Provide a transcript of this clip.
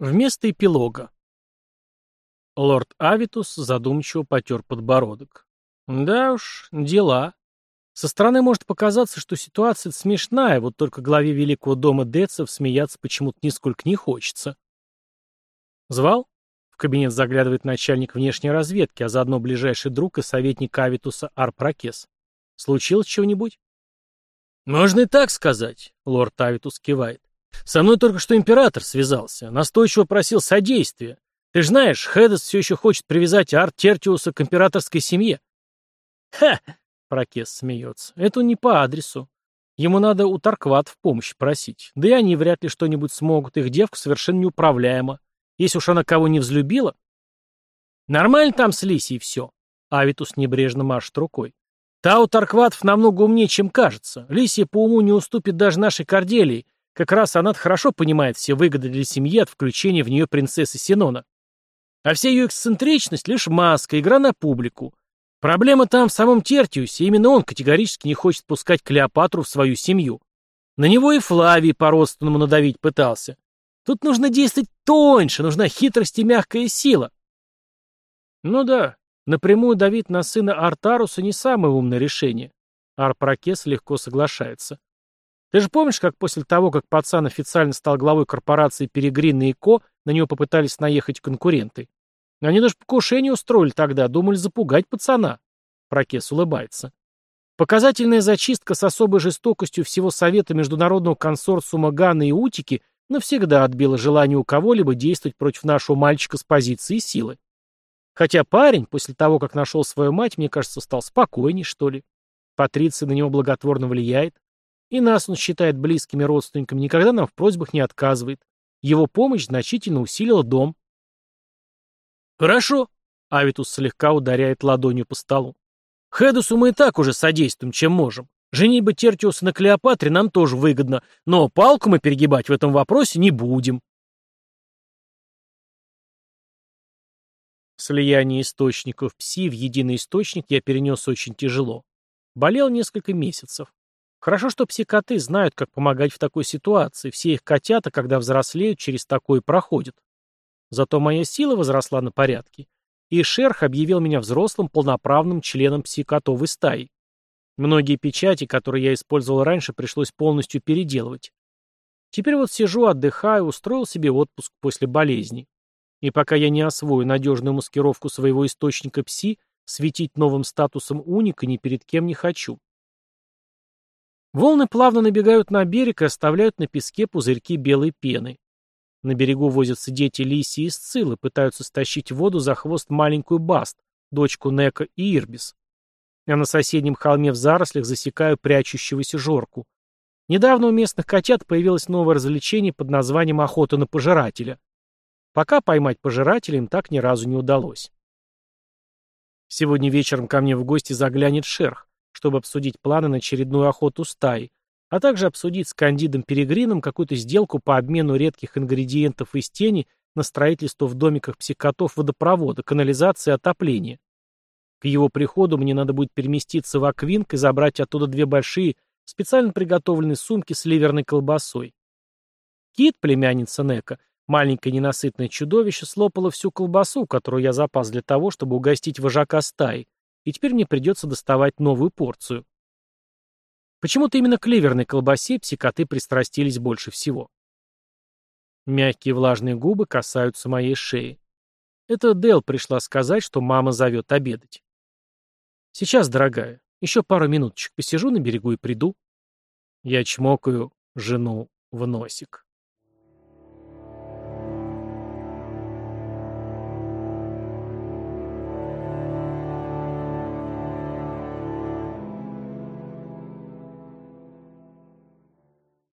Вместо эпилога. Лорд Авитус задумчиво потер подбородок. Да уж, дела. Со стороны может показаться, что ситуация смешная, вот только главе Великого дома Децев смеяться почему-то нисколько не хочется. Звал? В кабинет заглядывает начальник внешней разведки, а заодно ближайший друг и советник Авитуса Арпракес. Случилось чего-нибудь? Можно и так сказать, лорд Авитус кивает. Со мной только что император связался, настойчиво просил содействия. Ты ж знаешь, Хедес все еще хочет привязать Арт Тертиуса к императорской семье. Ха! Прокес смеется. Это не по адресу. Ему надо у Таркват в помощь просить. Да и они вряд ли что-нибудь смогут. Их девка совершенно неуправляема. Если уж она кого не взлюбила... Нормально там с Лисией все. Авитус небрежно машет рукой. Та у Таркватов намного умнее, чем кажется. Лисия по уму не уступит даже нашей Корделии, как раз она хорошо понимает все выгоды для семьи от включения в нее принцессы Синона. А вся ее эксцентричность — лишь маска, игра на публику. Проблема там в самом Тертиусе, именно он категорически не хочет пускать Клеопатру в свою семью. На него и Флавий по-родственному надавить пытался. Тут нужно действовать тоньше, нужна хитрость и мягкая сила. Ну да, напрямую давить на сына Артаруса не самое умное решение. Арпракес легко соглашается. Ты же помнишь, как после того, как пацан официально стал главой корпорации Перегрин и Ко, на него попытались наехать конкуренты? Они даже покушение устроили тогда, думали запугать пацана. Прокес улыбается. Показательная зачистка с особой жестокостью всего Совета Международного консорциума Ганы и Утики навсегда отбила желание у кого-либо действовать против нашего мальчика с позиции силы. Хотя парень, после того, как нашел свою мать, мне кажется, стал спокойней, что ли. Патриция на него благотворно влияет. И нас он считает близкими родственниками, никогда нам в просьбах не отказывает. Его помощь значительно усилила дом. Хорошо. Авитус слегка ударяет ладонью по столу. Хедусу мы и так уже содействуем, чем можем. Женить бы Тертиуса на Клеопатре нам тоже выгодно, но палку мы перегибать в этом вопросе не будем. Слияние источников ПСИ в единый источник я перенес очень тяжело. Болел несколько месяцев. Хорошо, что псикоты знают, как помогать в такой ситуации. Все их котята, когда взрослеют, через такое проходят. Зато моя сила возросла на порядке. И Шерх объявил меня взрослым полноправным членом псикотовой стаи. Многие печати, которые я использовал раньше, пришлось полностью переделывать. Теперь вот сижу, отдыхаю, устроил себе отпуск после болезни. И пока я не освою надежную маскировку своего источника пси, светить новым статусом уника ни перед кем не хочу. Волны плавно набегают на берег и оставляют на песке пузырьки белой пены. На берегу возятся дети Лисии и Сцилы, пытаются стащить воду за хвост маленькую Баст, дочку Нека и Ирбис. А на соседнем холме в зарослях засекаю прячущегося Жорку. Недавно у местных котят появилось новое развлечение под названием «Охота на пожирателя». Пока поймать пожирателя им так ни разу не удалось. Сегодня вечером ко мне в гости заглянет шерх чтобы обсудить планы на очередную охоту стаи, а также обсудить с Кандидом Перегрином какую-то сделку по обмену редких ингредиентов из тени на строительство в домиках психотов водопровода, канализации и отопления. К его приходу мне надо будет переместиться в Аквинк и забрать оттуда две большие, специально приготовленные сумки с ливерной колбасой. Кит, племянница Нека, маленькое ненасытное чудовище, слопало всю колбасу, которую я запас для того, чтобы угостить вожака стаи, и теперь мне придется доставать новую порцию. Почему-то именно к ливерной колбасе псикоты пристрастились больше всего. Мягкие влажные губы касаются моей шеи. Это Дел пришла сказать, что мама зовет обедать. Сейчас, дорогая, еще пару минуточек посижу на берегу и приду. Я чмокаю жену в носик.